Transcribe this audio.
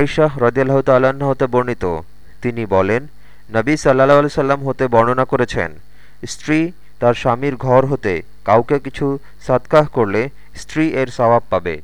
আইশাহ রদিয়াল্লাহ তাল্লাহ্ন হতে বর্ণিত। তিনি বলেন, নবী সাল্লাহ সাল্লাম হতে বর্ণনা করেছেন, স্ত্রী তার স্বামীর ঘর হতে কাউকে কিছু সৎকাহ করলে স্ত্রী এর সওয়াব পাবে।